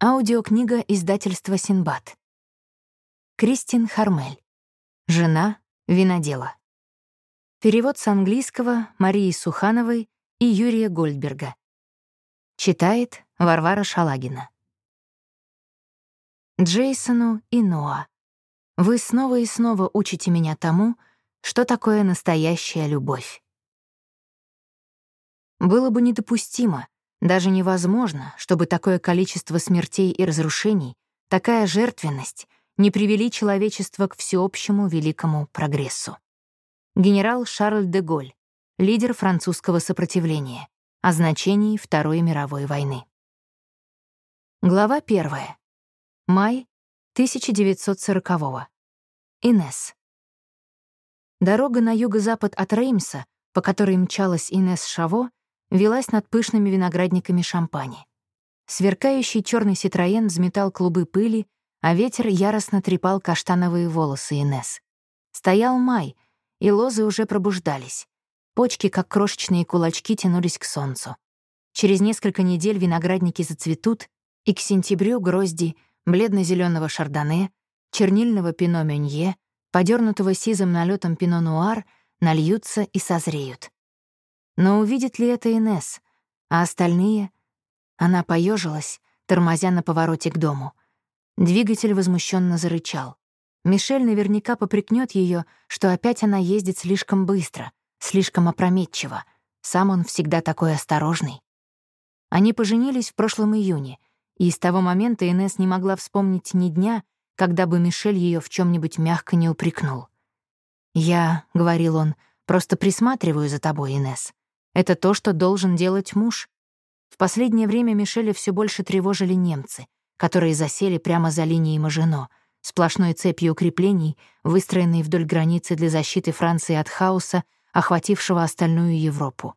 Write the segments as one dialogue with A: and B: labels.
A: Аудиокнига издательства «Синбад». Кристин Хармель. Жена винодела. Перевод с английского Марии Сухановой и Юрия Гольдберга. Читает Варвара Шалагина. Джейсону и Ноа. Вы снова и снова учите меня тому, что такое настоящая любовь. Было бы недопустимо, даже невозможно, чтобы такое количество смертей и разрушений, такая жертвенность не привели человечество к всеобщему великому прогрессу. Генерал Шарль де Голь, лидер французского сопротивления, о значении Второй мировой войны. Глава 1. Май 1940-го. Инес. Дорога на юго-запад от Реймса, по которой мчалась Инес Шаво, велась над пышными виноградниками шампани. Сверкающий черный Ситроен взметал клубы пыли, а ветер яростно трепал каштановые волосы Инес. Стоял май, и лозы уже пробуждались. Почки, как крошечные кулачки, тянулись к солнцу. Через несколько недель виноградники зацветут, и к сентябрю грозди бледно зеленого шардоне, чернильного пино мюнье, подернутого сизым налетом пино нуар, нальются и созреют. Но увидит ли это Инес? А остальные? Она поежилась, тормозя на повороте к дому. Двигатель возмущенно зарычал. Мишель наверняка попрекнет ее, что опять она ездит слишком быстро, слишком опрометчиво. Сам он всегда такой осторожный. Они поженились в прошлом июне, и с того момента Инес не могла вспомнить ни дня, когда бы Мишель ее в чем нибудь мягко не упрекнул. «Я», — говорил он, — «просто присматриваю за тобой, Инес. Это то, что должен делать муж. В последнее время Мишеля все больше тревожили немцы, которые засели прямо за линией Мажино, сплошной цепью укреплений, выстроенной вдоль границы для защиты Франции от хаоса, охватившего остальную Европу.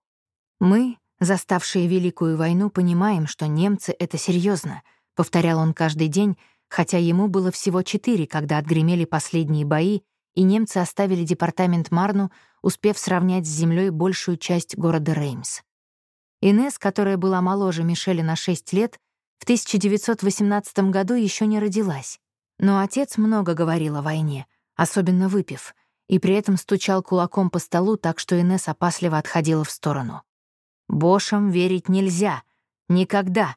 A: Мы, заставшие Великую войну, понимаем, что немцы — это серьезно, повторял он каждый день, хотя ему было всего четыре, когда отгремели последние бои, и немцы оставили департамент Марну, успев сравнять с землей большую часть города Реймс. Инес, которая была моложе Мишеля на 6 лет, в 1918 году еще не родилась. Но отец много говорил о войне, особенно выпив, и при этом стучал кулаком по столу так, что Инес опасливо отходила в сторону. «Бошам верить нельзя. Никогда».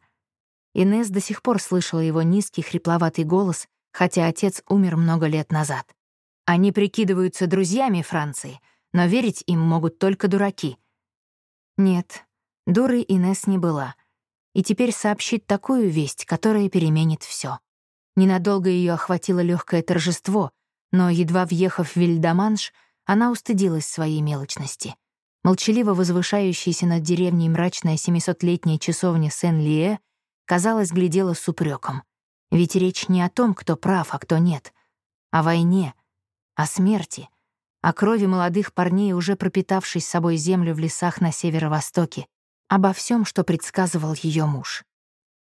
A: Инес до сих пор слышала его низкий хрипловатый голос, хотя отец умер много лет назад. Они прикидываются друзьями Франции, но верить им могут только дураки. Нет, дурой Инес не была. И теперь сообщит такую весть, которая переменит все. Ненадолго ее охватило легкое торжество, но, едва въехав в Вильдаманш, она устыдилась своей мелочности. Молчаливо возвышающаяся над деревней мрачная семисотлетняя часовня Сен-Лие, казалось, глядела с упреком. Ведь речь не о том, кто прав, а кто нет. О войне — о смерти, о крови молодых парней, уже пропитавшей собой землю в лесах на северо-востоке, обо всем, что предсказывал ее муж.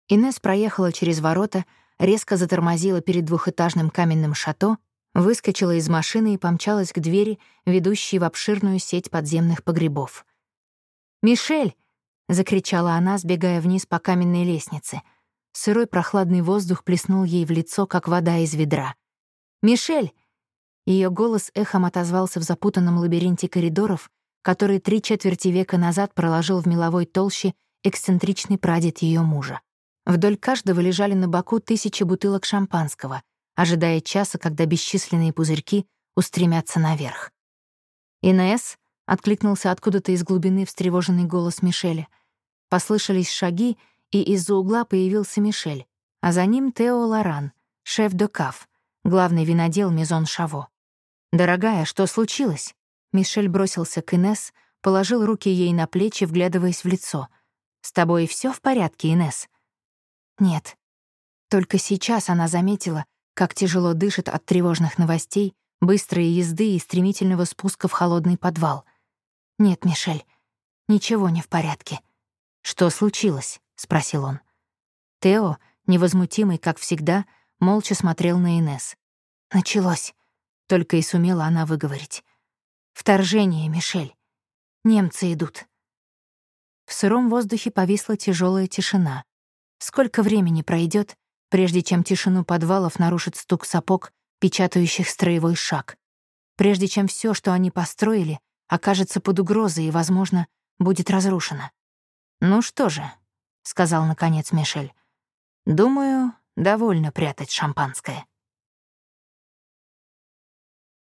A: Инес проехала через ворота, резко затормозила перед двухэтажным каменным шато, выскочила из машины и помчалась к двери, ведущей в обширную сеть подземных погребов. «Мишель!» — закричала она, сбегая вниз по каменной лестнице. Сырой прохладный воздух плеснул ей в лицо, как вода из ведра. «Мишель, ее голос эхом отозвался в запутанном лабиринте коридоров, который три четверти века назад проложил в меловой толще эксцентричный прадед ее мужа. Вдоль каждого лежали на боку тысячи бутылок шампанского, ожидая часа, когда бесчисленные пузырьки устремятся наверх. «Инесс?» — откликнулся откуда-то из глубины встревоженный голос Мишеля. Послышались шаги, и из-за угла появился Мишель, а за ним Тео Лоран, шеф де Каф, главный винодел Мизон Шаво. «Дорогая, что случилось?» Мишель бросился к Инес, положил руки ей на плечи, вглядываясь в лицо. «С тобой все в порядке, Инес?» «Нет». Только сейчас она заметила, как тяжело дышит от тревожных новостей, быстрой езды и стремительного спуска в холодный подвал. «Нет, Мишель, ничего не в порядке». «Что случилось?» — спросил он. Тео, невозмутимый, как всегда, молча смотрел на Инес. «Началось», только и сумела она выговорить. «Вторжение, Мишель. Немцы идут». В сыром воздухе повисла тяжелая тишина. Сколько времени пройдет, прежде чем тишину подвалов нарушит стук сапог, печатающих строевой шаг, прежде чем все, что они построили, окажется под угрозой и, возможно, будет разрушено. «Ну что же», — сказал наконец Мишель, — «думаю, довольно прятать шампанское».